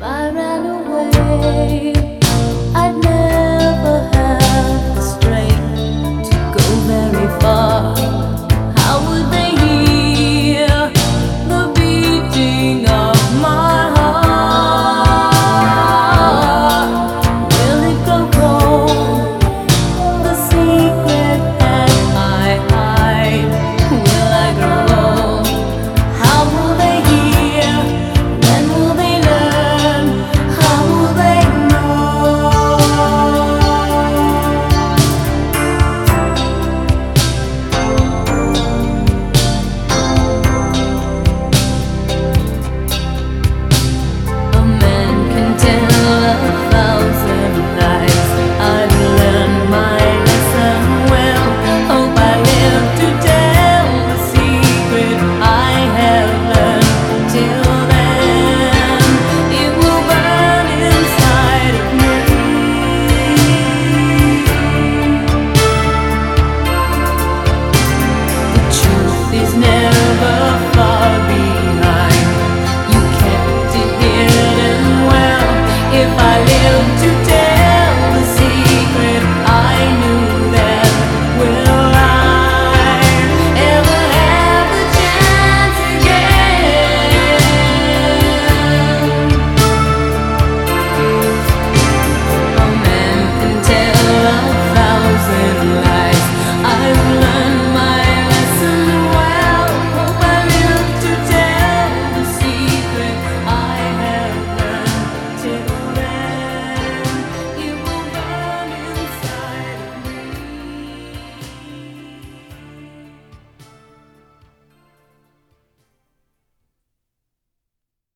far out.